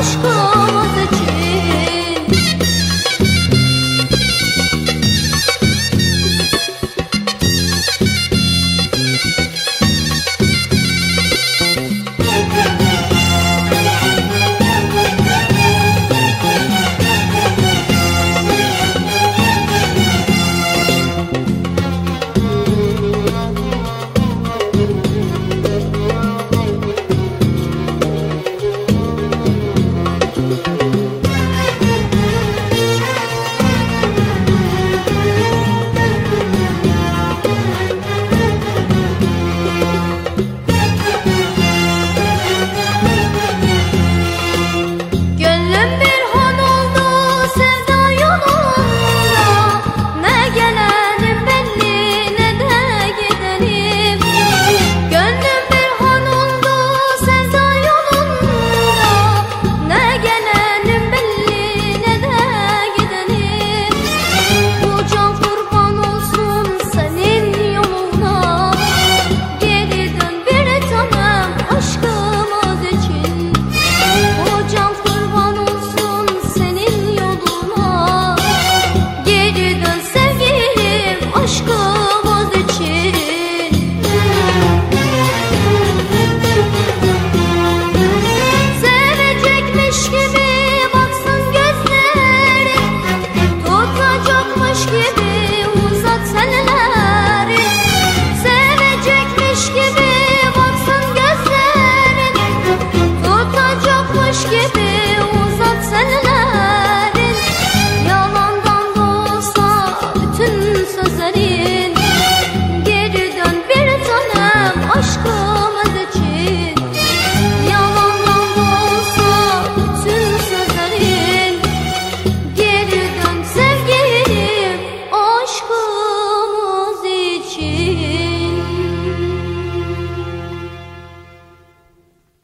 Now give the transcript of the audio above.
秋。